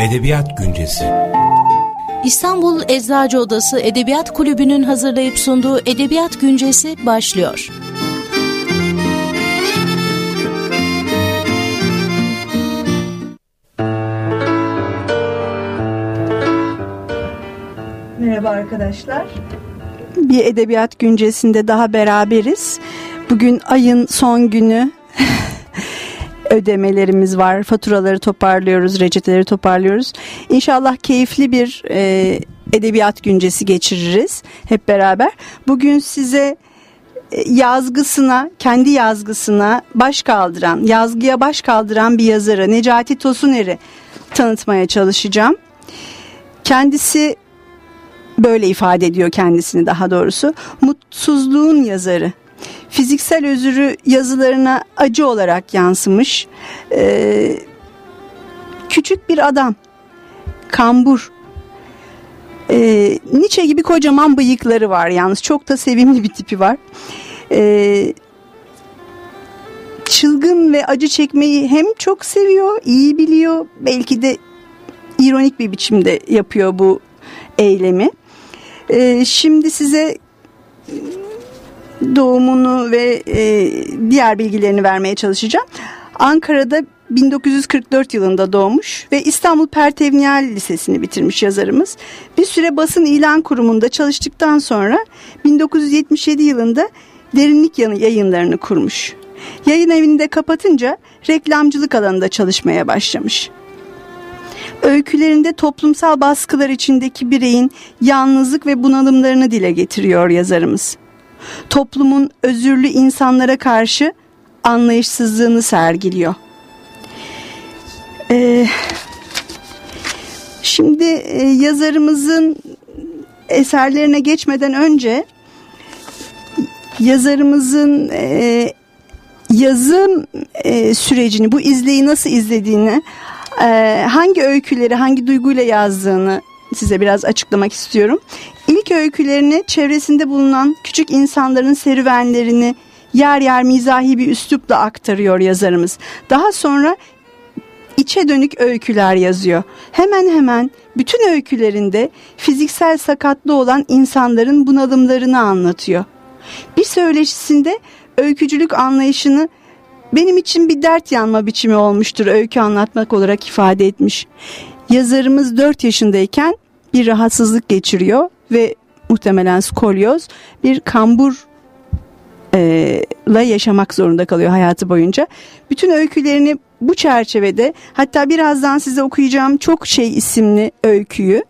Edebiyat Güncesi İstanbul Eczacı Odası Edebiyat Kulübü'nün hazırlayıp sunduğu Edebiyat Güncesi başlıyor. Merhaba arkadaşlar. Bir edebiyat güncesinde daha beraberiz. Bugün ayın son günü ödemelerimiz var. Faturaları toparlıyoruz, reçeteleri toparlıyoruz. İnşallah keyifli bir e, edebiyat güncesi geçiririz hep beraber. Bugün size e, yazgısına, kendi yazgısına baş kaldıran, yazgıya baş kaldıran bir yazarı Necati Tosuner'i tanıtmaya çalışacağım. Kendisi böyle ifade ediyor kendisini daha doğrusu. Mutsuzluğun yazarı. Fiziksel özürü yazılarına acı olarak yansımış. Ee, küçük bir adam. Kambur. Ee, Nietzsche gibi kocaman bıyıkları var yalnız. Çok da sevimli bir tipi var. Ee, çılgın ve acı çekmeyi hem çok seviyor, iyi biliyor. Belki de ironik bir biçimde yapıyor bu eylemi. Ee, şimdi size doğumunu ve e, diğer bilgilerini vermeye çalışacağım. Ankara'da 1944 yılında doğmuş ve İstanbul Pertevniyal Lisesi'ni bitirmiş yazarımız. Bir süre basın ilan kurumunda çalıştıktan sonra 1977 yılında Derinlik yayınlarını kurmuş. Yayın evini de kapatınca reklamcılık alanında çalışmaya başlamış. Öykülerinde toplumsal baskılar içindeki bireyin yalnızlık ve bunalımlarını dile getiriyor yazarımız. Toplumun özürlü insanlara karşı anlayışsızlığını sergiliyor. Ee, şimdi e, yazarımızın eserlerine geçmeden önce yazarımızın e, yazım e, sürecini, bu izleyi nasıl izlediğini ee, hangi öyküleri hangi duyguyla yazdığını size biraz açıklamak istiyorum. İlk öykülerini çevresinde bulunan küçük insanların serüvenlerini yer yer mizahi bir üslupla aktarıyor yazarımız. Daha sonra içe dönük öyküler yazıyor. Hemen hemen bütün öykülerinde fiziksel sakatlı olan insanların bunalımlarını anlatıyor. Bir söyleşisinde öykücülük anlayışını benim için bir dert yanma biçimi olmuştur öykü anlatmak olarak ifade etmiş. Yazarımız 4 yaşındayken bir rahatsızlık geçiriyor ve muhtemelen skolyoz bir kambur e, la yaşamak zorunda kalıyor hayatı boyunca. Bütün öykülerini bu çerçevede hatta birazdan size okuyacağım çok şey isimli öyküyü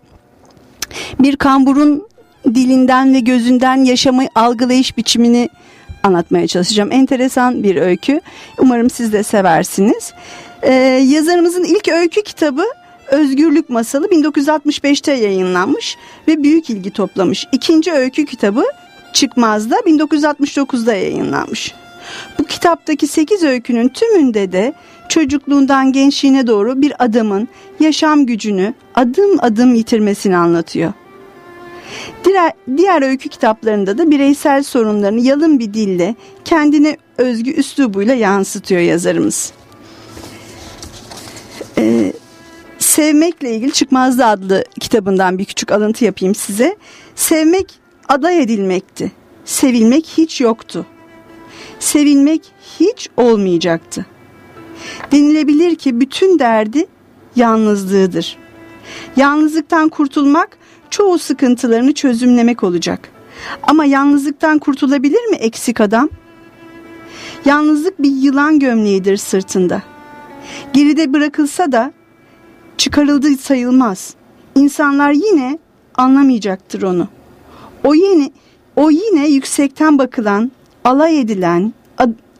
bir kamburun dilinden ve gözünden yaşamı algılayış biçimini anlatmaya çalışacağım. Enteresan bir öykü. Umarım siz de seversiniz. Ee, yazarımızın ilk öykü kitabı Özgürlük Masalı 1965'te yayınlanmış ve büyük ilgi toplamış. İkinci öykü kitabı Çıkmaz'da 1969'da yayınlanmış. Bu kitaptaki 8 öykünün tümünde de çocukluğundan gençliğine doğru bir adamın yaşam gücünü adım adım yitirmesini anlatıyor. Diğer, diğer öykü kitaplarında da bireysel sorunlarını yalın bir dille kendine özgü üslubuyla yansıtıyor yazarımız. Ee, Sevmekle ilgili Çıkmazdı adlı kitabından bir küçük alıntı yapayım size. Sevmek aday edilmekti. Sevilmek hiç yoktu. Sevilmek hiç olmayacaktı. Denilebilir ki bütün derdi yalnızlığıdır. Yalnızlıktan kurtulmak çoğu sıkıntılarını çözümlemek olacak. Ama yalnızlıktan kurtulabilir mi eksik adam? Yalnızlık bir yılan gömleğidir sırtında. Geride bırakılsa da çıkarıldığı sayılmaz. İnsanlar yine anlamayacaktır onu. O yine o yine yüksekten bakılan, alay edilen,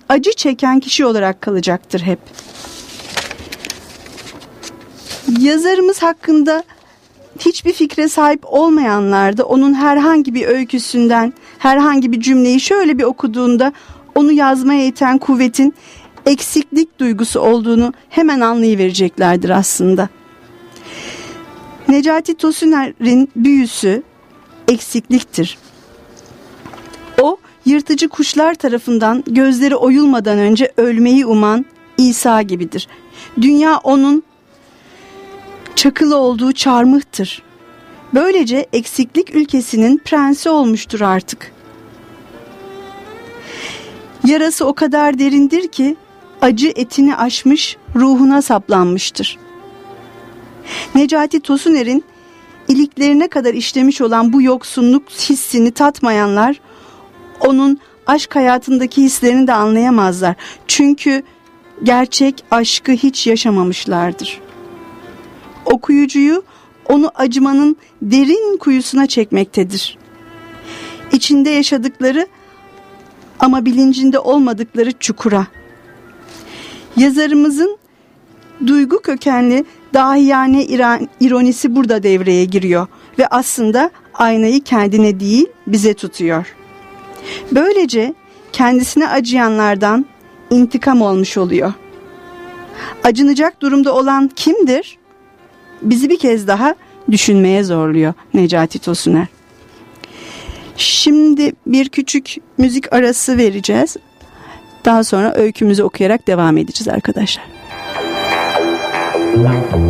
acı çeken kişi olarak kalacaktır hep. Yazarımız hakkında hiçbir fikre sahip olmayanlar da onun herhangi bir öyküsünden herhangi bir cümleyi şöyle bir okuduğunda onu yazmaya iten kuvvetin eksiklik duygusu olduğunu hemen anlayıvereceklerdir aslında. Necati Tosuner'in büyüsü eksikliktir. O yırtıcı kuşlar tarafından gözleri oyulmadan önce ölmeyi uman İsa gibidir. Dünya onun çakılı olduğu çarmıhtır. Böylece eksiklik ülkesinin prensi olmuştur artık. Yarası o kadar derindir ki acı etini aşmış, ruhuna saplanmıştır. Necati Tosuner'in iliklerine kadar işlemiş olan bu yoksunluk hissini tatmayanlar onun aşk hayatındaki hislerini de anlayamazlar. Çünkü gerçek aşkı hiç yaşamamışlardır. Okuyucuyu onu acımanın derin kuyusuna çekmektedir. İçinde yaşadıkları ama bilincinde olmadıkları çukura. Yazarımızın duygu kökenli dahiyane ironisi burada devreye giriyor ve aslında aynayı kendine değil bize tutuyor. Böylece kendisine acıyanlardan intikam olmuş oluyor. Acınacak durumda olan kimdir? Bizi bir kez daha düşünmeye zorluyor Necati Tosuner. Şimdi bir küçük müzik arası vereceğiz. Daha sonra öykümüzü okuyarak devam edeceğiz arkadaşlar. Thank you.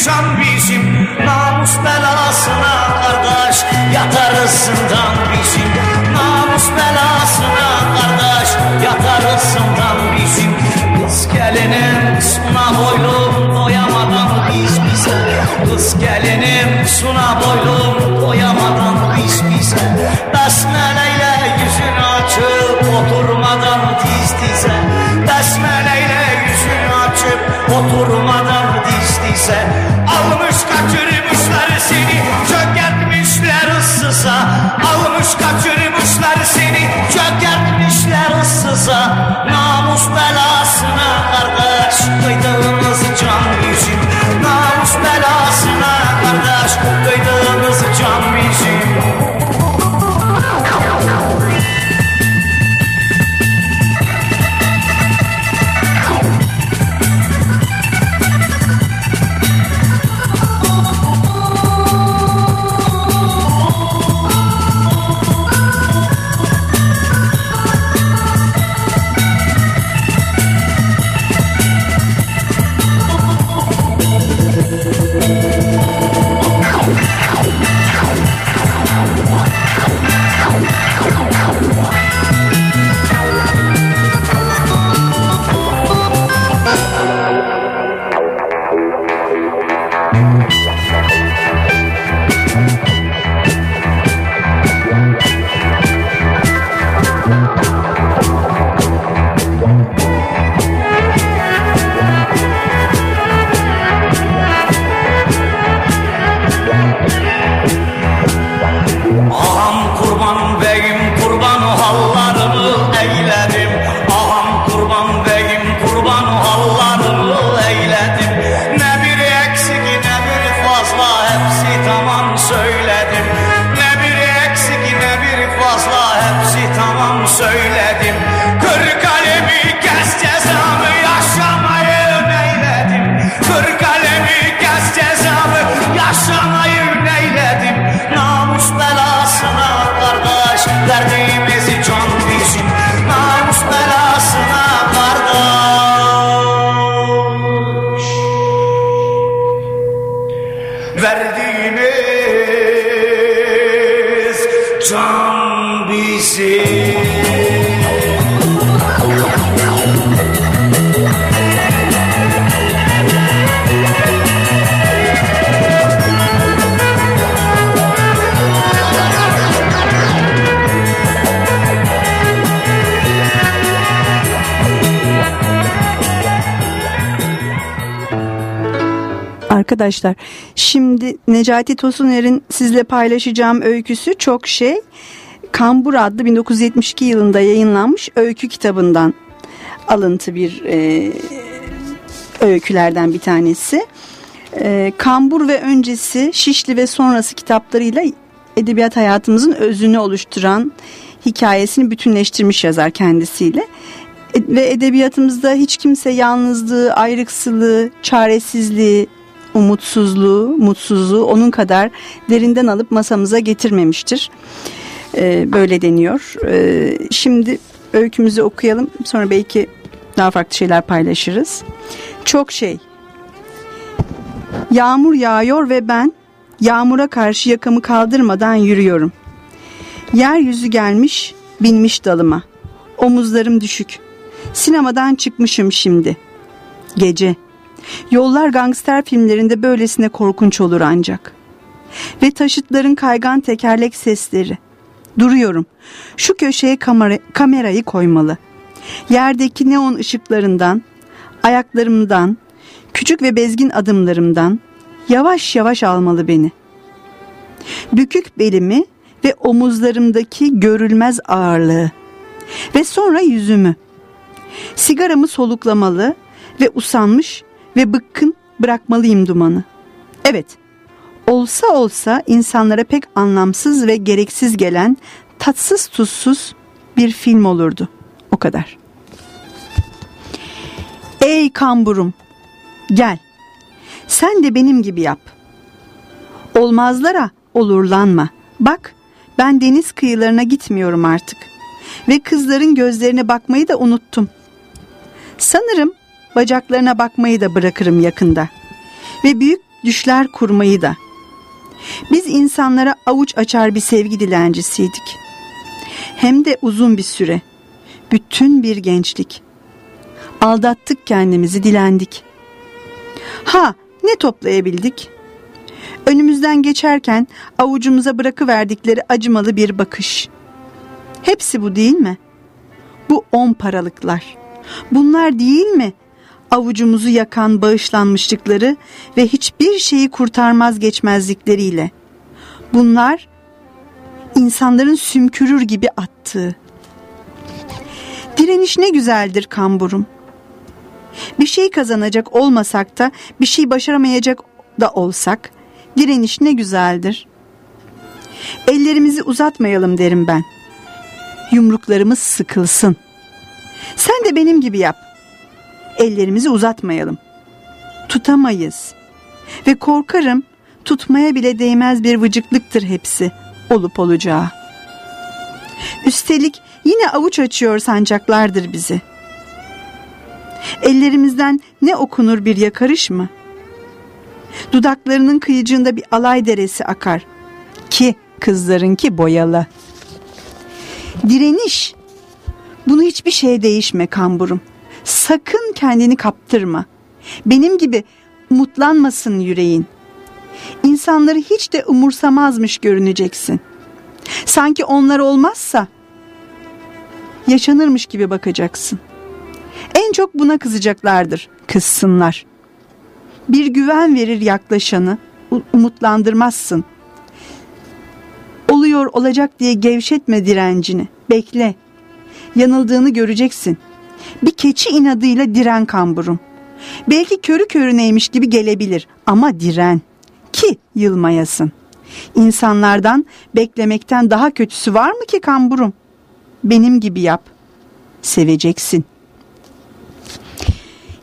düşen bizim Namus belasına kardeş Yatarız zindan bizim. Namus belasına kardeş Yatarız zindan bizim. Kız gelinim suna boylum Doyamadan biz bize. Kız gelinim suna boylum Doyamadan biz bize. Besmele Arkadaşlar şimdi Necati Tosuner'in sizle paylaşacağım öyküsü çok şey. Kambur adlı 1972 yılında yayınlanmış öykü kitabından alıntı bir e, öykülerden bir tanesi. E, Kambur ve öncesi, Şişli ve sonrası kitaplarıyla edebiyat hayatımızın özünü oluşturan hikayesini bütünleştirmiş yazar kendisiyle. E, ve edebiyatımızda hiç kimse yalnızlığı, ayrıksılığı, çaresizliği, umutsuzluğu, mutsuzluğu onun kadar derinden alıp masamıza getirmemiştir. Ee, böyle deniyor. Ee, şimdi öykümüzü okuyalım. Sonra belki daha farklı şeyler paylaşırız. Çok şey. Yağmur yağıyor ve ben yağmura karşı yakamı kaldırmadan yürüyorum. Yeryüzü gelmiş, binmiş dalıma. Omuzlarım düşük. Sinemadan çıkmışım şimdi. Gece. Yollar gangster filmlerinde böylesine korkunç olur ancak. Ve taşıtların kaygan tekerlek sesleri. Duruyorum. Şu köşeye kamera, kamerayı koymalı. Yerdeki neon ışıklarından, ayaklarımdan, küçük ve bezgin adımlarımdan yavaş yavaş almalı beni. Bükük belimi ve omuzlarımdaki görülmez ağırlığı ve sonra yüzümü. Sigaramı soluklamalı ve usanmış ve bıkkın bırakmalıyım dumanı. Evet, olsa olsa insanlara pek anlamsız ve gereksiz gelen tatsız tuzsuz bir film olurdu. O kadar. Ey kamburum, gel. Sen de benim gibi yap. Olmazlara olurlanma. Bak, ben deniz kıyılarına gitmiyorum artık. Ve kızların gözlerine bakmayı da unuttum. Sanırım bacaklarına bakmayı da bırakırım yakında. Ve büyük düşler kurmayı da. Biz insanlara avuç açar bir sevgi dilencisiydik. Hem de uzun bir süre. Bütün bir gençlik. Aldattık kendimizi, dilendik. Ha, ne toplayabildik? Önümüzden geçerken avucumuza bırakıverdikleri acımalı bir bakış. Hepsi bu değil mi? Bu on paralıklar. Bunlar değil mi? Avucumuzu yakan bağışlanmışlıkları ve hiçbir şeyi kurtarmaz geçmezlikleriyle. Bunlar insanların sümkürür gibi attığı. Direniş ne güzeldir kamburum. Bir şey kazanacak olmasak da bir şey başaramayacak da olsak direniş ne güzeldir. Ellerimizi uzatmayalım derim ben. Yumruklarımız sıkılsın. Sen de benim gibi yap. Ellerimizi uzatmayalım. Tutamayız. Ve korkarım tutmaya bile değmez bir vıcıklıktır hepsi olup olacağı. Üstelik yine avuç açıyor sancaklardır bizi. Ellerimizden ne okunur bir yakarış mı? Dudaklarının kıyıcığında bir alay deresi akar. Ki kızlarınki boyalı. Direniş. Bunu hiçbir şeye değişme kamburum. Sakın kendini kaptırma. Benim gibi mutlanmasın yüreğin. İnsanları hiç de umursamazmış görüneceksin. Sanki onlar olmazsa yaşanırmış gibi bakacaksın. En çok buna kızacaklardır. Kızsınlar. Bir güven verir yaklaşanı, umutlandırmazsın. Oluyor olacak diye gevşetme direncini. Bekle. Yanıldığını göreceksin. Bir keçi inadıyla diren kamburum. Belki körü körüneymiş gibi gelebilir ama diren. Ki yılmayasın. İnsanlardan beklemekten daha kötüsü var mı ki kamburum? Benim gibi yap. Seveceksin.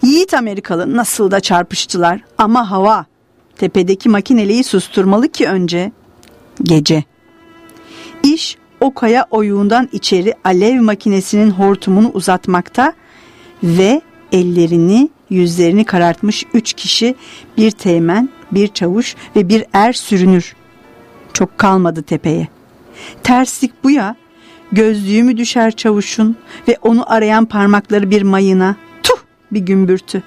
Yiğit Amerikalı nasıl da çarpıştılar ama hava. Tepedeki makineliği susturmalı ki önce. Gece. İş o kaya oyuğundan içeri alev makinesinin hortumunu uzatmakta ve ellerini yüzlerini karartmış üç kişi bir teğmen, bir çavuş ve bir er sürünür. Çok kalmadı tepeye. Terslik bu ya. Gözlüğü mü düşer çavuşun ve onu arayan parmakları bir mayına. Tuh bir gümbürtü.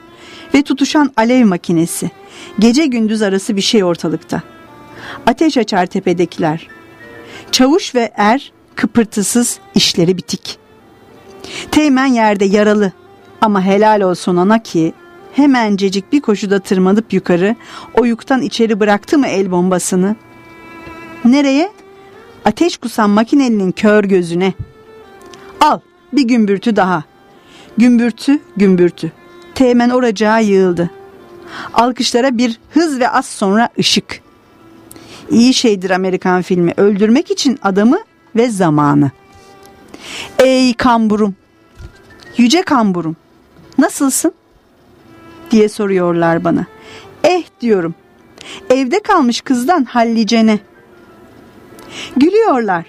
Ve tutuşan alev makinesi. Gece gündüz arası bir şey ortalıkta. Ateş açar tepedekiler. Çavuş ve er kıpırtısız işleri bitik. Teğmen yerde yaralı ama helal olsun ona ki hemencecik bir koşuda tırmanıp yukarı oyuktan içeri bıraktı mı el bombasını? Nereye? Ateş kusan makinelinin kör gözüne. Al bir gümbürtü daha. Gümbürtü gümbürtü. Teğmen oracağa yığıldı. Alkışlara bir hız ve az sonra ışık. İyi şeydir Amerikan filmi. Öldürmek için adamı ve zamanı. Ey kamburum. Yüce kamburum. Nasılsın? diye soruyorlar bana. Eh diyorum. Evde kalmış kızdan hallicene. Gülüyorlar.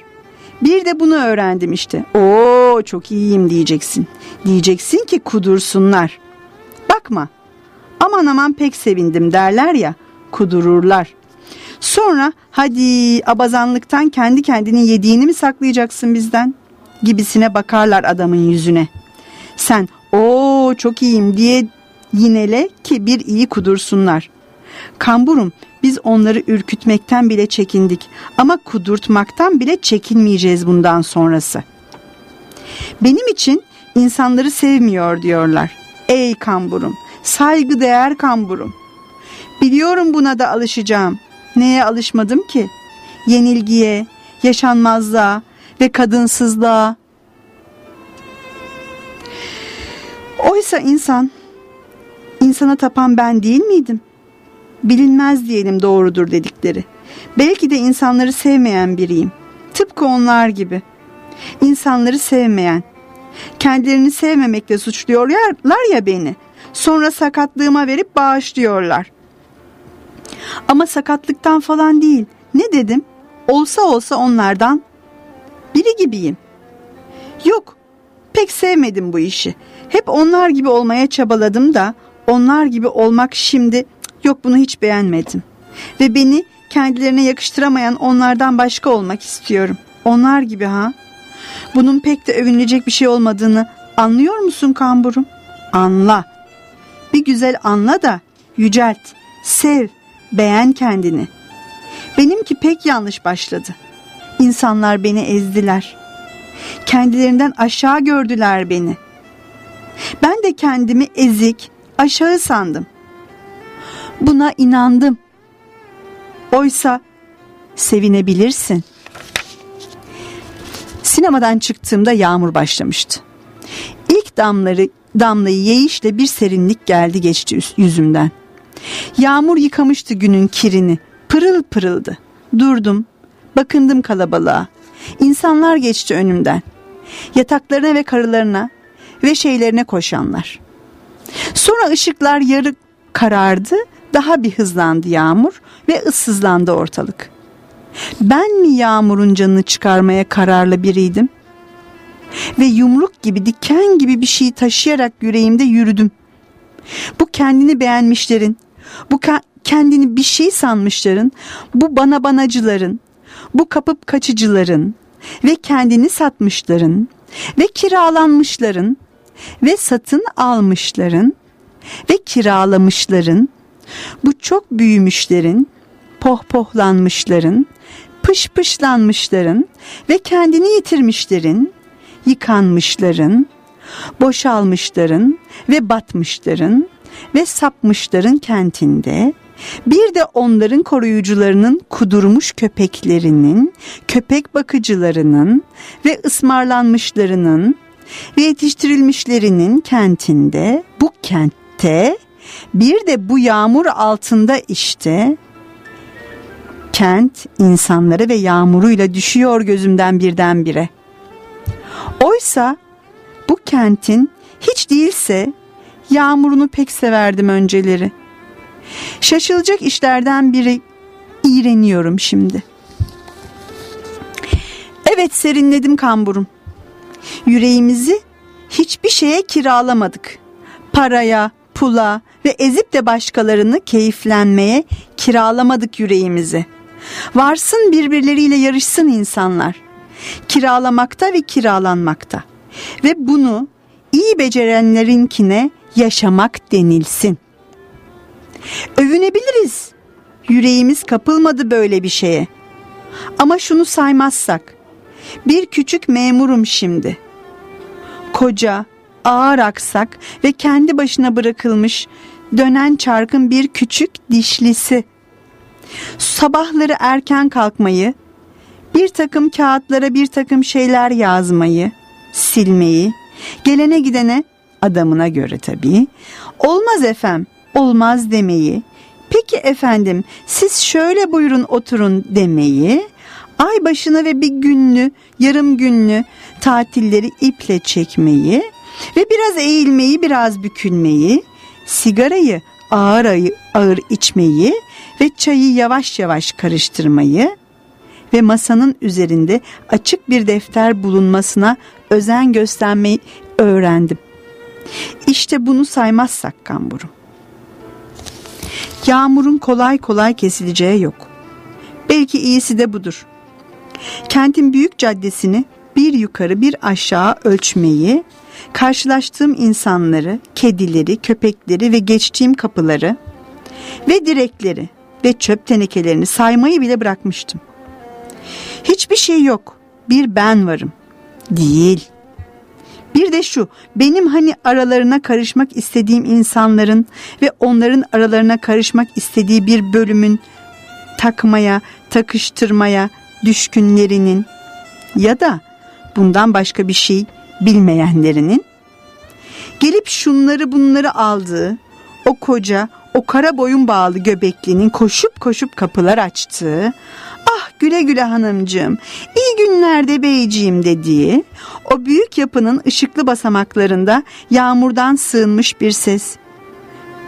Bir de bunu öğrendim işte. Oo çok iyiyim diyeceksin. Diyeceksin ki kudursunlar. Bakma. Aman aman pek sevindim derler ya. Kudururlar. Sonra hadi abazanlıktan kendi kendini yediğini mi saklayacaksın bizden? Gibisine bakarlar adamın yüzüne. Sen o çok iyiyim diye yinele ki bir iyi kudursunlar. Kamburum biz onları ürkütmekten bile çekindik ama kudurtmaktan bile çekinmeyeceğiz bundan sonrası. Benim için insanları sevmiyor diyorlar. Ey kamburum, saygıdeğer kamburum. Biliyorum buna da alışacağım. Neye alışmadım ki? Yenilgiye, yaşanmazlığa ve kadınsızlığa. Oysa insan, insana tapan ben değil miydim? Bilinmez diyelim doğrudur dedikleri. Belki de insanları sevmeyen biriyim. Tıpkı onlar gibi. İnsanları sevmeyen. Kendilerini sevmemekle suçluyorlar ya beni. Sonra sakatlığıma verip bağışlıyorlar. Ama sakatlıktan falan değil. Ne dedim? Olsa olsa onlardan biri gibiyim. Yok, pek sevmedim bu işi. Hep onlar gibi olmaya çabaladım da onlar gibi olmak şimdi yok bunu hiç beğenmedim. Ve beni kendilerine yakıştıramayan onlardan başka olmak istiyorum. Onlar gibi ha? Bunun pek de övünülecek bir şey olmadığını anlıyor musun kamburum? Anla. Bir güzel anla da yücelt, sev, beğen kendini. Benimki pek yanlış başladı. İnsanlar beni ezdiler. Kendilerinden aşağı gördüler beni. Ben de kendimi ezik, aşağı sandım. Buna inandım. Oysa sevinebilirsin. Sinemadan çıktığımda yağmur başlamıştı. İlk damları damlayı yeyişle bir serinlik geldi geçti yüzümden. Yağmur yıkamıştı günün kirini. Pırıl pırıldı. Durdum. Bakındım kalabalığa. İnsanlar geçti önümden. Yataklarına ve karılarına ve şeylerine koşanlar. Sonra ışıklar yarı karardı. Daha bir hızlandı yağmur ve ıssızlandı ortalık. Ben mi yağmurun canını çıkarmaya kararlı biriydim? Ve yumruk gibi diken gibi bir şey taşıyarak yüreğimde yürüdüm. Bu kendini beğenmişlerin, bu kendini bir şey sanmışların, bu bana banacıların, bu kapıp kaçıcıların ve kendini satmışların ve kiralanmışların ve satın almışların ve kiralamışların, bu çok büyümüşlerin, pohpohlanmışların, pışpışlanmışların ve kendini yitirmişlerin, yıkanmışların, boşalmışların ve batmışların ve sapmışların kentinde bir de onların koruyucularının kudurmuş köpeklerinin, köpek bakıcılarının ve ısmarlanmışlarının ve yetiştirilmişlerinin kentinde bu kentte bir de bu yağmur altında işte kent insanları ve yağmuruyla düşüyor gözümden birdenbire. Oysa bu kentin hiç değilse yağmurunu pek severdim önceleri. Şaşılacak işlerden biri iğreniyorum şimdi. Evet serinledim kamburum. Yüreğimizi hiçbir şeye kiralamadık. Paraya, pula ve ezip de başkalarını keyiflenmeye kiralamadık yüreğimizi. Varsın birbirleriyle yarışsın insanlar. Kiralamakta ve kiralanmakta. Ve bunu iyi becerenlerinkine yaşamak denilsin. Övünebiliriz. Yüreğimiz kapılmadı böyle bir şeye. Ama şunu saymazsak, bir küçük memurum şimdi. Koca, ağır aksak ve kendi başına bırakılmış dönen çarkın bir küçük dişlisi. Sabahları erken kalkmayı, bir takım kağıtlara bir takım şeyler yazmayı, silmeyi, gelene gidene adamına göre tabii, olmaz efem, olmaz demeyi, peki efendim siz şöyle buyurun oturun demeyi, ay başına ve bir günlü, yarım günlü tatilleri iple çekmeyi ve biraz eğilmeyi, biraz bükülmeyi, sigarayı ağır ağır içmeyi ve çayı yavaş yavaş karıştırmayı ve masanın üzerinde açık bir defter bulunmasına özen göstermeyi öğrendim. İşte bunu saymazsak kamburum. Yağmurun kolay kolay kesileceği yok. Belki iyisi de budur. Kentin büyük caddesini bir yukarı bir aşağı ölçmeyi, karşılaştığım insanları, kedileri, köpekleri ve geçtiğim kapıları ve direkleri ve çöp tenekelerini saymayı bile bırakmıştım. Hiçbir şey yok. Bir ben varım. Değil. Bir de şu, benim hani aralarına karışmak istediğim insanların ve onların aralarına karışmak istediği bir bölümün takmaya, takıştırmaya düşkünlerinin ya da bundan başka bir şey bilmeyenlerinin gelip şunları bunları aldığı o koca o kara boyun bağlı göbeklinin koşup koşup kapılar açtığı güle güle hanımcığım iyi günlerde beyciğim dediği o büyük yapının ışıklı basamaklarında yağmurdan sığınmış bir ses.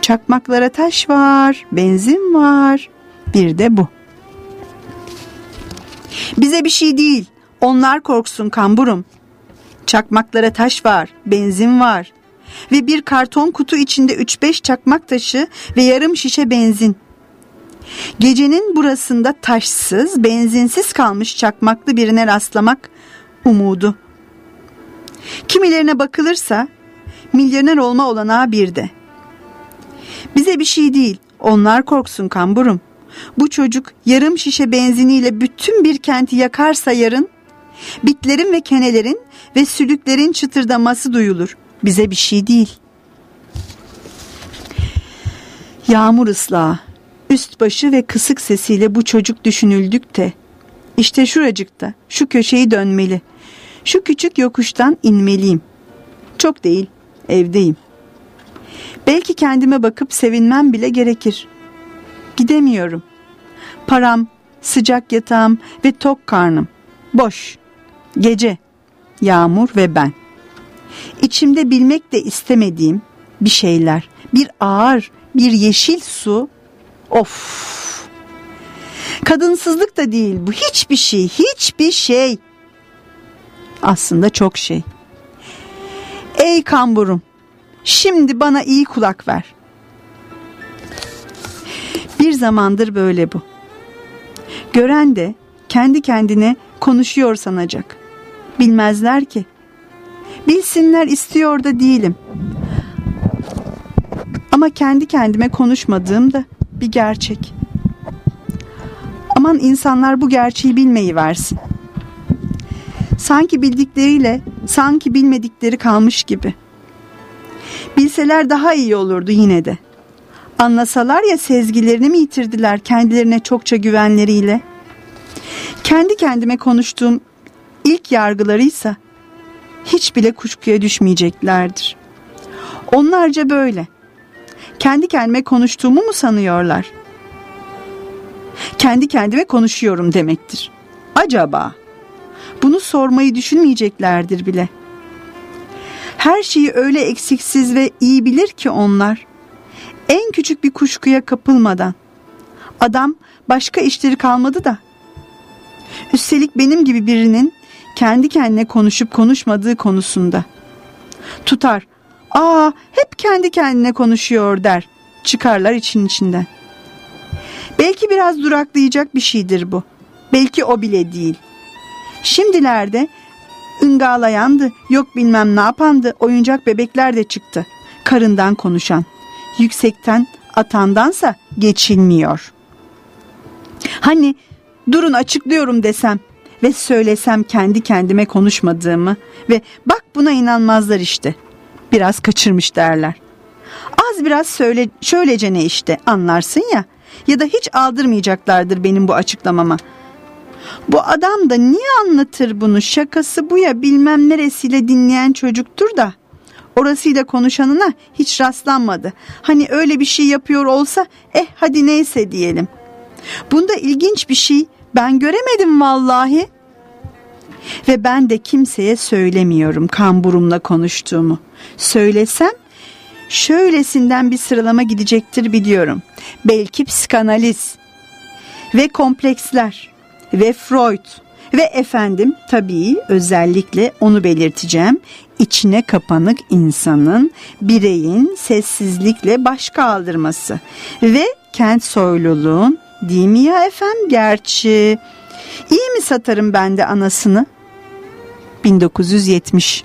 Çakmaklara taş var, benzin var. Bir de bu. Bize bir şey değil. Onlar korksun kamburum. Çakmaklara taş var, benzin var. Ve bir karton kutu içinde 3-5 çakmak taşı ve yarım şişe benzin. Gecenin burasında taşsız, benzinsiz kalmış çakmaklı birine rastlamak umudu. Kimilerine bakılırsa milyoner olma olanağı bir de. Bize bir şey değil, onlar korksun kamburum. Bu çocuk yarım şişe benziniyle bütün bir kenti yakarsa yarın, bitlerin ve kenelerin ve sülüklerin çıtırdaması duyulur. Bize bir şey değil. Yağmur ıslağı, üst başı ve kısık sesiyle bu çocuk düşünüldük de, işte şuracıkta, şu köşeyi dönmeli. Şu küçük yokuştan inmeliyim. Çok değil, evdeyim. Belki kendime bakıp sevinmem bile gerekir. Gidemiyorum. Param, sıcak yatağım ve tok karnım. Boş. Gece, yağmur ve ben. İçimde bilmek de istemediğim bir şeyler. Bir ağır, bir yeşil su. Of. Kadınsızlık da değil bu. Hiçbir şey, hiçbir şey. Aslında çok şey. Ey kamburum, şimdi bana iyi kulak ver. Bir zamandır böyle bu. Gören de kendi kendine konuşuyor sanacak. Bilmezler ki. Bilsinler istiyor da değilim. Ama kendi kendime konuşmadığım da bir gerçek. Aman insanlar bu gerçeği bilmeyi versin. Sanki bildikleriyle sanki bilmedikleri kalmış gibi. Bilseler daha iyi olurdu yine de. Anlasalar ya sezgilerini mi yitirdiler kendilerine çokça güvenleriyle? Kendi kendime konuştuğum ilk yargılarıysa hiç bile kuşkuya düşmeyeceklerdir. Onlarca böyle. Kendi kendime konuştuğumu mu sanıyorlar? Kendi kendime konuşuyorum demektir. Acaba bunu sormayı düşünmeyeceklerdir bile. Her şeyi öyle eksiksiz ve iyi bilir ki onlar. En küçük bir kuşkuya kapılmadan. Adam başka işleri kalmadı da. Üstelik benim gibi birinin kendi kendine konuşup konuşmadığı konusunda. Tutar. Aa hep kendi kendine konuşuyor der. Çıkarlar için içinden. Belki biraz duraklayacak bir şeydir bu. Belki o bile değil. Şimdilerde ıngalayandı, yok bilmem ne yapandı, oyuncak bebekler de çıktı. Karından konuşan. Yüksekten atandansa geçilmiyor. Hani durun açıklıyorum desem ve söylesem kendi kendime konuşmadığımı ve bak buna inanmazlar işte. Biraz kaçırmış derler. Az biraz söyle, şöylece ne işte anlarsın ya. Ya da hiç aldırmayacaklardır benim bu açıklamama. Bu adam da niye anlatır bunu şakası bu ya bilmem neresiyle dinleyen çocuktur da. Orasıyla konuşanına hiç rastlanmadı. Hani öyle bir şey yapıyor olsa eh hadi neyse diyelim. Bunda ilginç bir şey ben göremedim vallahi. Ve ben de kimseye söylemiyorum kamburumla konuştuğumu. Söylesem şöylesinden bir sıralama gidecektir biliyorum. Belki psikanaliz ve kompleksler ve Freud ve efendim tabii özellikle onu belirteceğim. içine kapanık insanın, bireyin sessizlikle baş kaldırması ve kent soyluluğun değil mi ya efendim gerçi? İyi mi satarım ben de anasını? 1970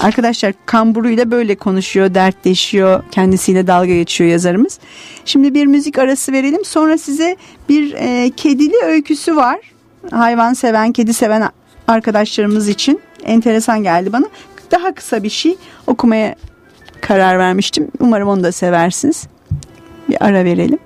Arkadaşlar kamburuyla böyle konuşuyor, dertleşiyor, kendisiyle dalga geçiyor yazarımız. Şimdi bir müzik arası verelim. Sonra size bir e, kedili öyküsü var. Hayvan seven, kedi seven arkadaşlarımız için enteresan geldi bana. Daha kısa bir şey okumaya karar vermiştim. Umarım onu da seversiniz. Bir ara verelim.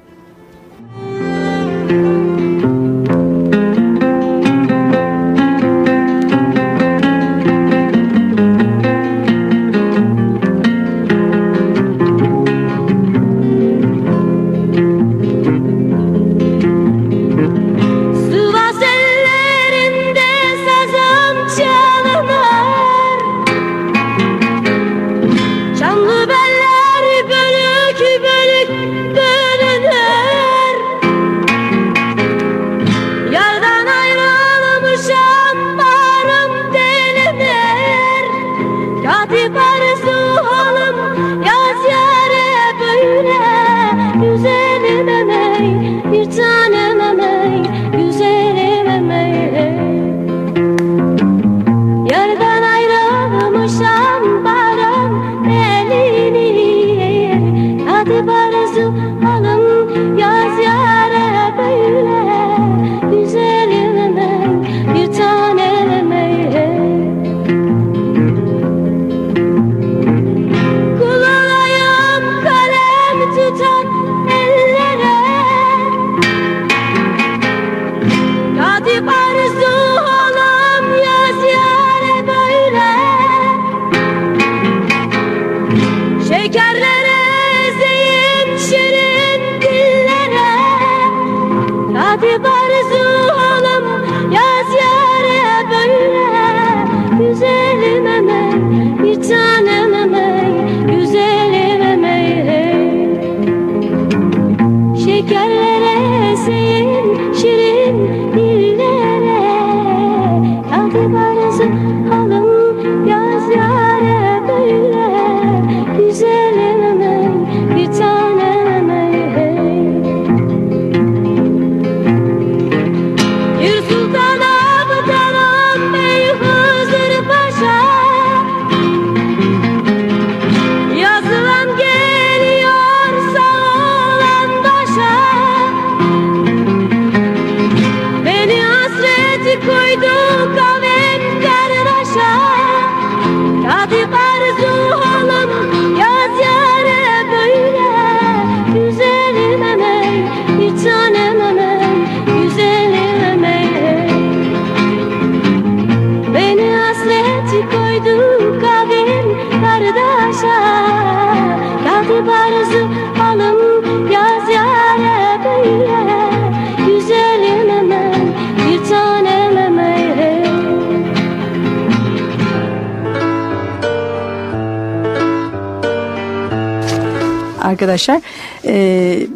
Arkadaşlar. Ee,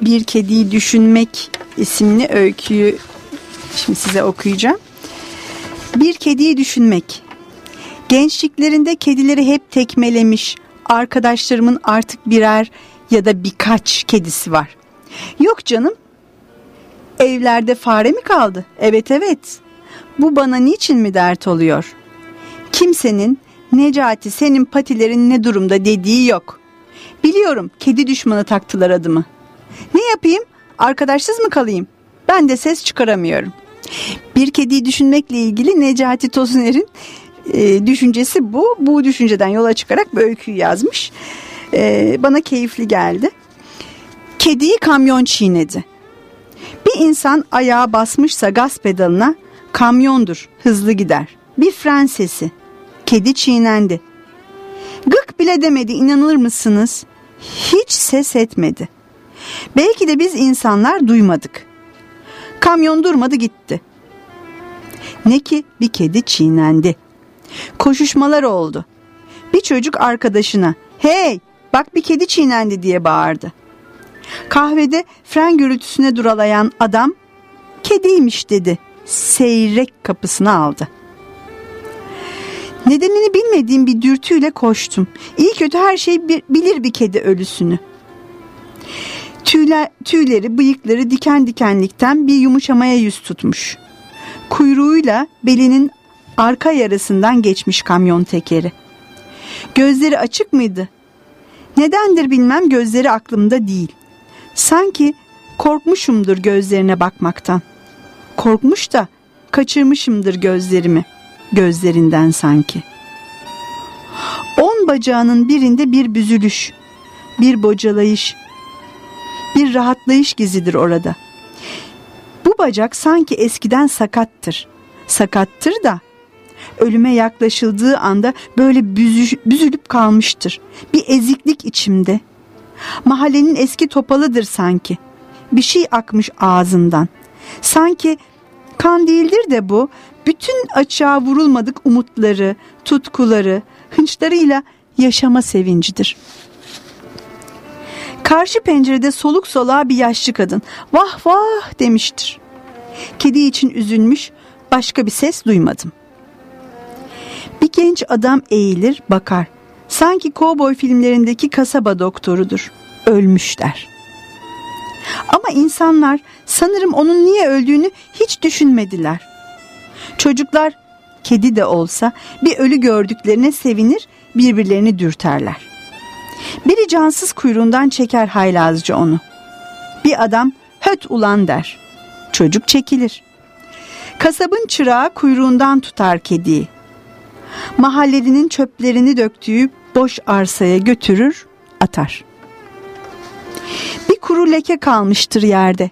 bir Kediyi Düşünmek isimli öyküyü şimdi size okuyacağım. Bir Kediyi Düşünmek. Gençliklerinde kedileri hep tekmelemiş, arkadaşlarımın artık birer ya da birkaç kedisi var. Yok canım, evlerde fare mi kaldı? Evet evet, bu bana niçin mi dert oluyor? Kimsenin Necati senin patilerin ne durumda dediği yok. Biliyorum kedi düşmanı taktılar adımı. Ne yapayım? Arkadaşsız mı kalayım? Ben de ses çıkaramıyorum. Bir kediyi düşünmekle ilgili Necati Tosuner'in e, düşüncesi bu. Bu düşünceden yola çıkarak bir öyküyü yazmış. Ee, bana keyifli geldi. Kediyi kamyon çiğnedi. Bir insan ayağa basmışsa gaz pedalına kamyondur hızlı gider. Bir fren sesi. Kedi çiğnendi. Gık bile demedi inanılır mısınız? Hiç ses etmedi. Belki de biz insanlar duymadık. Kamyon durmadı gitti. Ne ki bir kedi çiğnendi. Koşuşmalar oldu. Bir çocuk arkadaşına hey bak bir kedi çiğnendi diye bağırdı. Kahvede fren gürültüsüne duralayan adam kediymiş dedi. Seyrek kapısını aldı. Nedenini bilmediğim bir dürtüyle koştum. İyi kötü her şeyi bilir bir kedi ölüsünü. Tüyler, tüyleri, bıyıkları diken dikenlikten bir yumuşamaya yüz tutmuş. Kuyruğuyla belinin arka yarısından geçmiş kamyon tekeri. Gözleri açık mıydı? Nedendir bilmem gözleri aklımda değil. Sanki korkmuşumdur gözlerine bakmaktan. Korkmuş da kaçırmışımdır gözlerimi gözlerinden sanki. On bacağının birinde bir büzülüş, bir bocalayış, bir rahatlayış gizidir orada. Bu bacak sanki eskiden sakattır. Sakattır da ölüme yaklaşıldığı anda böyle büzülüp kalmıştır. Bir eziklik içimde. Mahallenin eski topalıdır sanki. Bir şey akmış ağzından. Sanki kan değildir de bu bütün açığa vurulmadık umutları, tutkuları, hınçlarıyla yaşama sevincidir. Karşı pencerede soluk soluğa bir yaşlı kadın vah vah demiştir. Kedi için üzülmüş başka bir ses duymadım. Bir genç adam eğilir bakar. Sanki kovboy filmlerindeki kasaba doktorudur. Ölmüş der. Ama insanlar sanırım onun niye öldüğünü hiç düşünmediler. Çocuklar kedi de olsa bir ölü gördüklerine sevinir, birbirlerini dürterler. Biri cansız kuyruğundan çeker haylazca onu. Bir adam höt ulan der. Çocuk çekilir. Kasabın çırağı kuyruğundan tutar kediyi. Mahallenin çöplerini döktüğü boş arsaya götürür, atar. Bir kuru leke kalmıştır yerde.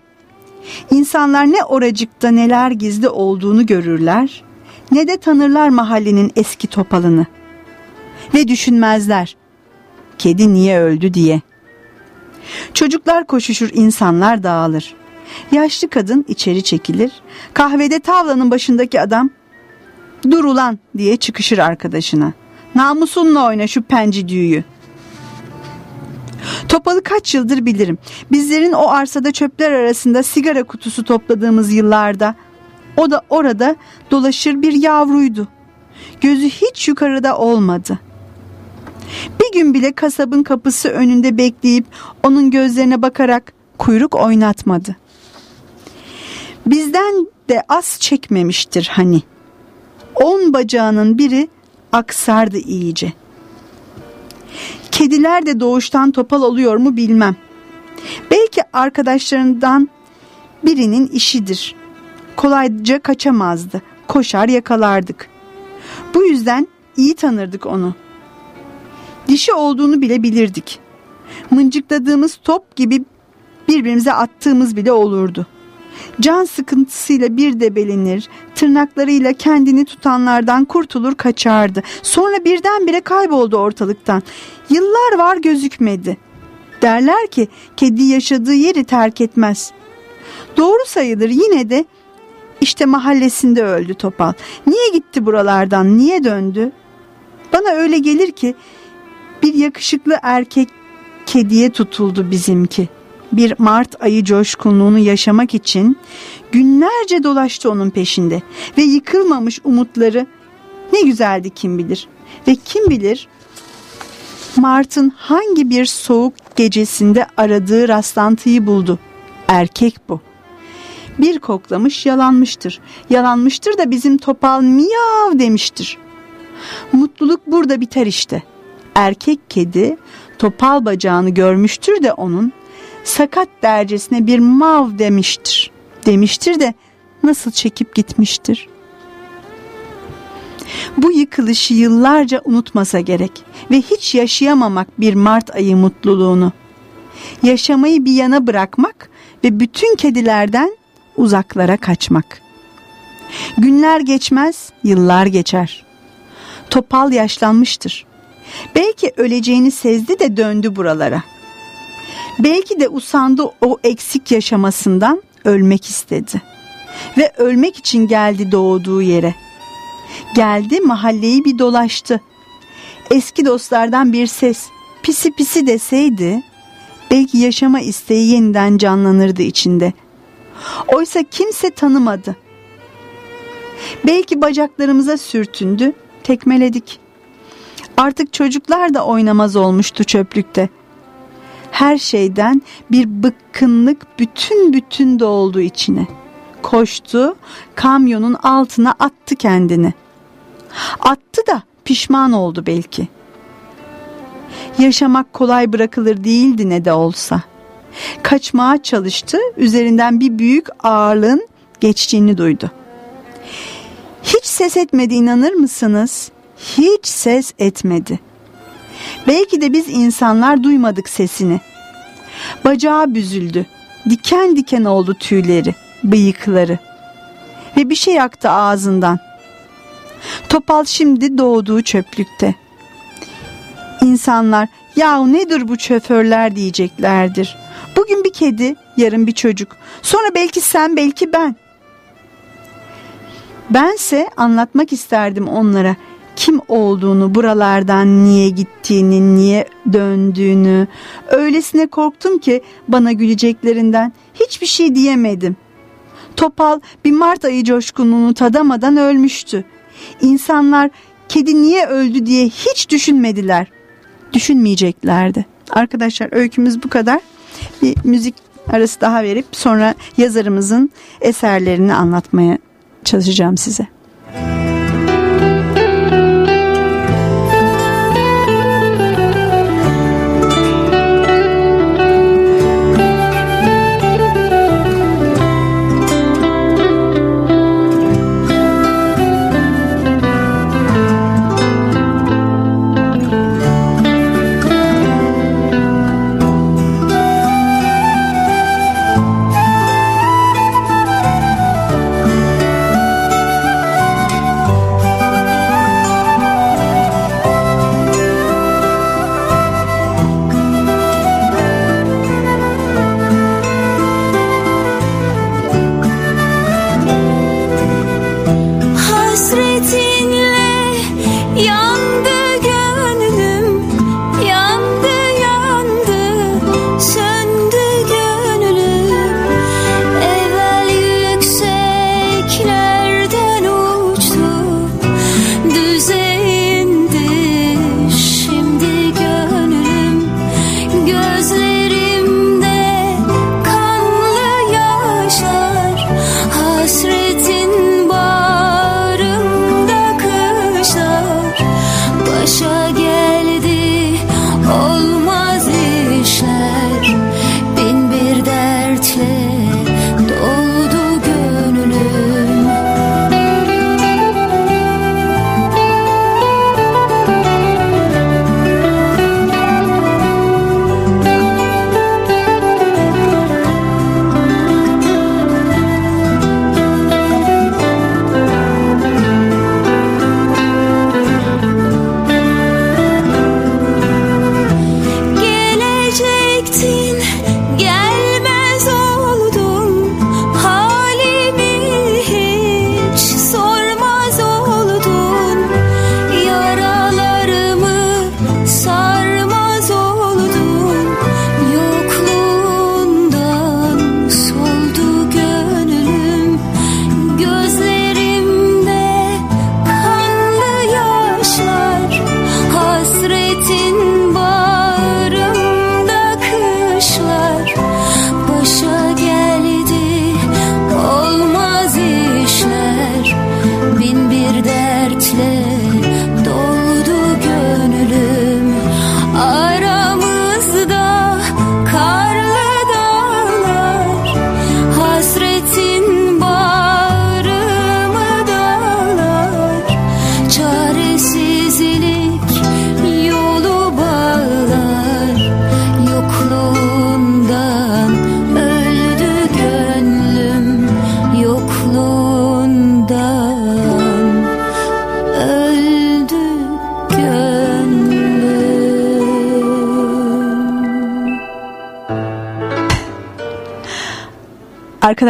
İnsanlar ne oracıkta neler gizli olduğunu görürler, ne de tanırlar mahallenin eski topalını. Ve düşünmezler, kedi niye öldü diye. Çocuklar koşuşur, insanlar dağılır. Yaşlı kadın içeri çekilir. Kahvede tavlanın başındaki adam dur ulan diye çıkışır arkadaşına. Namusunla oyna şu penci düğüyü. Topalı kaç yıldır bilirim. Bizlerin o arsada çöpler arasında sigara kutusu topladığımız yıllarda o da orada dolaşır bir yavruydu. Gözü hiç yukarıda olmadı. Bir gün bile kasabın kapısı önünde bekleyip onun gözlerine bakarak kuyruk oynatmadı. Bizden de az çekmemiştir hani. On bacağının biri aksardı iyice. Kediler de doğuştan topal oluyor mu bilmem. Belki arkadaşlarından birinin işidir. Kolayca kaçamazdı. Koşar yakalardık. Bu yüzden iyi tanırdık onu. Dişi olduğunu bile bilirdik. Mıncıkladığımız top gibi birbirimize attığımız bile olurdu. Can sıkıntısıyla bir debelenir, tırnaklarıyla kendini tutanlardan kurtulur kaçardı. Sonra birdenbire kayboldu ortalıktan. Yıllar var gözükmedi. Derler ki kedi yaşadığı yeri terk etmez. Doğru sayılır yine de işte mahallesinde öldü Topal. Niye gitti buralardan niye döndü? Bana öyle gelir ki bir yakışıklı erkek kediye tutuldu bizimki. Bir Mart ayı coşkunluğunu yaşamak için günlerce dolaştı onun peşinde ve yıkılmamış umutları ne güzeldi kim bilir. Ve kim bilir Mart'ın hangi bir soğuk gecesinde aradığı rastlantıyı buldu. Erkek bu. Bir koklamış yalanmıştır. Yalanmıştır da bizim topal miyav demiştir. Mutluluk burada biter işte. Erkek kedi topal bacağını görmüştür de onun sakat dercesine bir mav demiştir. Demiştir de nasıl çekip gitmiştir. Bu yıkılışı yıllarca unutmasa gerek ve hiç yaşayamamak bir Mart ayı mutluluğunu. Yaşamayı bir yana bırakmak ve bütün kedilerden uzaklara kaçmak. Günler geçmez, yıllar geçer. Topal yaşlanmıştır. Belki öleceğini sezdi de döndü buralara. Belki de usandı o eksik yaşamasından ölmek istedi. Ve ölmek için geldi doğduğu yere. Geldi mahalleyi bir dolaştı. Eski dostlardan bir ses pisi pisi deseydi belki yaşama isteği yeniden canlanırdı içinde. Oysa kimse tanımadı. Belki bacaklarımıza sürtündü, tekmeledik. Artık çocuklar da oynamaz olmuştu çöplükte. Her şeyden bir bıkkınlık bütün bütün doldu içine. Koştu, kamyonun altına attı kendini. Attı da pişman oldu belki. Yaşamak kolay bırakılır değildi ne de olsa. Kaçmaya çalıştı, üzerinden bir büyük ağırlığın geçtiğini duydu. Hiç ses etmedi inanır mısınız? Hiç ses etmedi. Belki de biz insanlar duymadık sesini. Bacağı büzüldü. Diken diken oldu tüyleri, bıyıkları. Ve bir şey aktı ağzından. Topal şimdi doğduğu çöplükte. İnsanlar yahu nedir bu şoförler diyeceklerdir. Bugün bir kedi, yarın bir çocuk. Sonra belki sen, belki ben. Bense anlatmak isterdim onlara kim olduğunu, buralardan niye gittiğini, niye döndüğünü. Öylesine korktum ki bana güleceklerinden hiçbir şey diyemedim. Topal bir Mart ayı coşkunluğunu tadamadan ölmüştü. İnsanlar kedi niye öldü diye hiç düşünmediler. Düşünmeyeceklerdi. Arkadaşlar öykümüz bu kadar. Bir müzik arası daha verip sonra yazarımızın eserlerini anlatmaya çalışacağım size.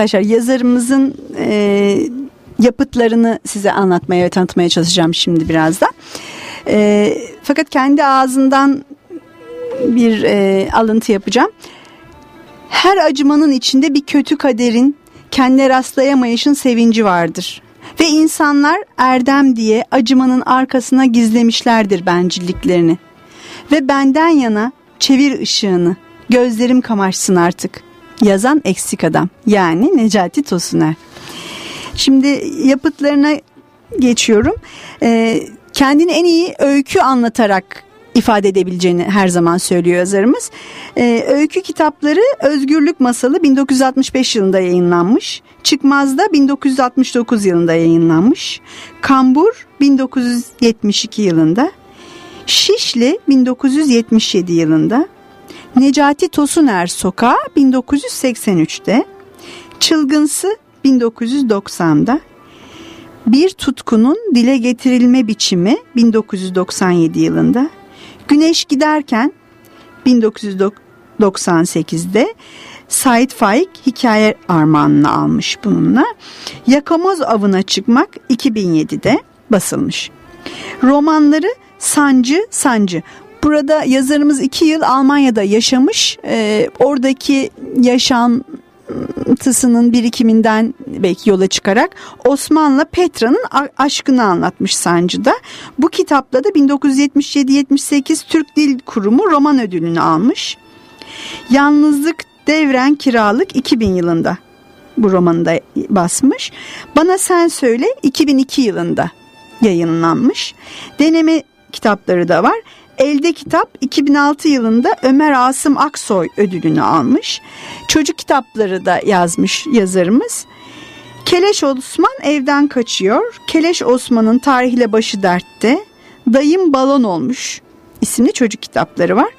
Arkadaşlar yazarımızın e, yapıtlarını size anlatmaya ve tanıtmaya çalışacağım şimdi birazdan. E, fakat kendi ağzından bir e, alıntı yapacağım. Her acımanın içinde bir kötü kaderin kendine rastlayamayışın sevinci vardır. Ve insanlar erdem diye acımanın arkasına gizlemişlerdir bencilliklerini. Ve benden yana çevir ışığını, gözlerim kamaşsın artık. Yazan eksik adam yani Necati Tosuner. Şimdi yapıtlarına geçiyorum. Ee, kendini en iyi öykü anlatarak ifade edebileceğini her zaman söylüyor yazarımız. Ee, öykü kitapları Özgürlük Masalı 1965 yılında yayınlanmış. Çıkmaz'da 1969 yılında yayınlanmış. Kambur 1972 yılında. Şişli 1977 yılında. Necati Tosuner Sokağı 1983'te. Çılgınsı 1990'da. Bir tutkunun dile getirilme biçimi 1997 yılında. Güneş giderken 1998'de Said Faik hikaye armağanını almış bununla. Yakamoz avına çıkmak 2007'de basılmış. Romanları Sancı Sancı. Burada yazarımız iki yıl Almanya'da yaşamış. Ee, oradaki yaşam tısının birikiminden belki yola çıkarak Osman'la Petra'nın aşkını anlatmış Sancı'da. Bu kitapla da 1977-78 Türk Dil Kurumu roman ödülünü almış. Yalnızlık Devren Kiralık 2000 yılında bu romanı da basmış. Bana Sen Söyle 2002 yılında yayınlanmış. Deneme kitapları da var. Elde kitap 2006 yılında Ömer Asım Aksoy ödülünü almış. Çocuk kitapları da yazmış yazarımız. Keleş Osman evden kaçıyor. Keleş Osman'ın tarihle başı dertte. Dayım balon olmuş isimli çocuk kitapları var.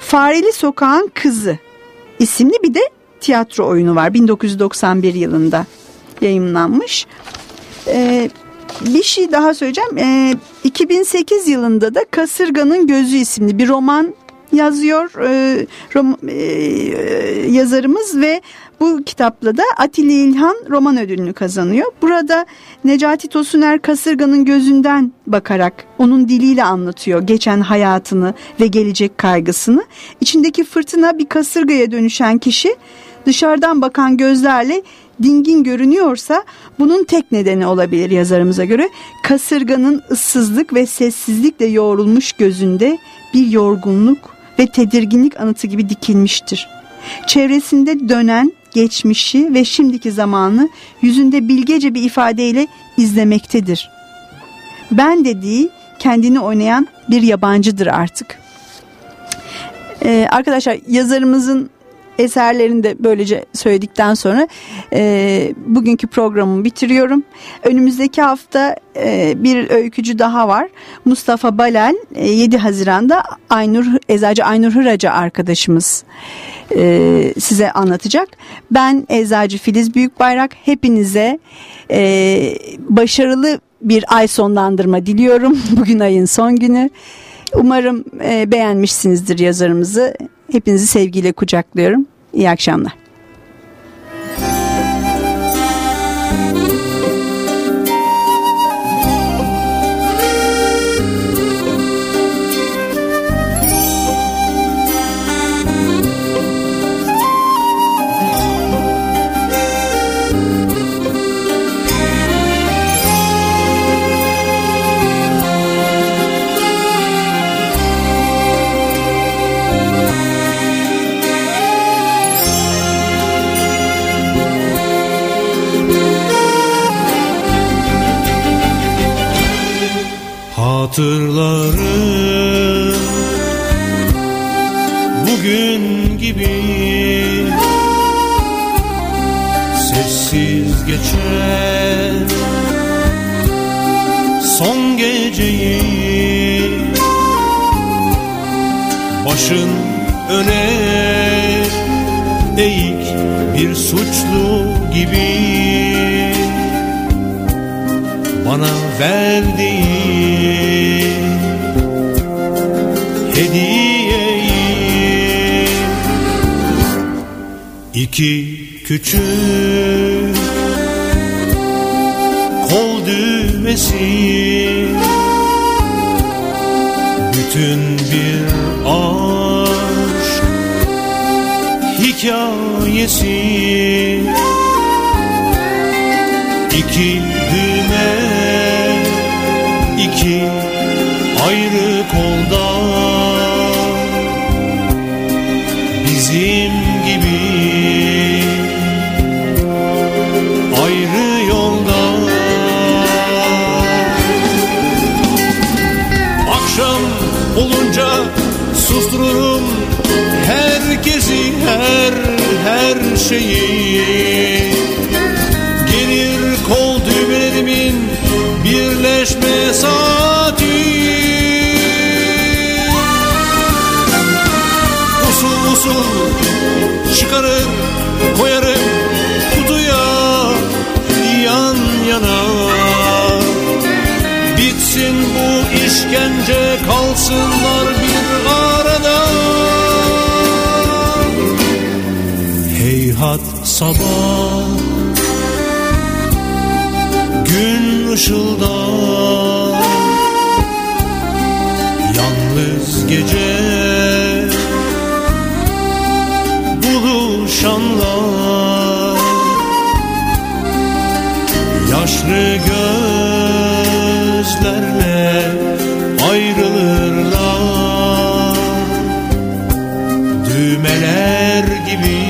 Fareli Sokağın Kızı isimli bir de tiyatro oyunu var 1991 yılında yayınlanmış. Ee, bir şey daha söyleyeceğim. Ee, 2008 yılında da Kasırganın Gözü isimli bir roman yazıyor e, rom, e, yazarımız ve bu kitapla da Atilla İlhan roman ödülünü kazanıyor. Burada Necati Tosuner kasırganın gözünden bakarak onun diliyle anlatıyor geçen hayatını ve gelecek kaygısını. İçindeki fırtına bir kasırgaya dönüşen kişi dışarıdan bakan gözlerle dingin görünüyorsa bunun tek nedeni olabilir yazarımıza göre. Kasırganın ıssızlık ve sessizlikle yoğrulmuş gözünde bir yorgunluk ve tedirginlik anıtı gibi dikilmiştir. Çevresinde dönen geçmişi ve şimdiki zamanı yüzünde bilgece bir ifadeyle izlemektedir. Ben dediği kendini oynayan bir yabancıdır artık. Ee, arkadaşlar yazarımızın eserlerini de böylece söyledikten sonra e, bugünkü programımı bitiriyorum. Önümüzdeki hafta e, bir öykücü daha var. Mustafa Balel e, 7 Haziran'da Aynur Eczacı Aynur Hıraca arkadaşımız e, size anlatacak. Ben Eczacı Filiz Büyükbayrak hepinize e, başarılı bir ay sonlandırma diliyorum. Bugün ayın son günü. Umarım e, beğenmişsinizdir yazarımızı. Hepinizi sevgiyle kucaklıyorum. İyi akşamlar. Hatırlarım. Bugün gibi. Sessiz geçer. Son geceyi. Başın öne. Eğik bir suçlu gibi bana verdiğin hediyeyi. İki küçük kol düğmesi. Bütün bir aşk hikayesi. İki iki ayrı kolda. Bizim gibi ayrı yolda. Akşam olunca sustururum herkesi her her şeyi birleşme saati Usul usul çıkarır koyarım kutuya yan yana. Bitsin bu işkence kalsınlar bir arada. Heyhat sabah. Gün ışıldar Yalnız gece buluşanlar. Yaşlı gözlerle ayrılırlar. Düğmeler gibi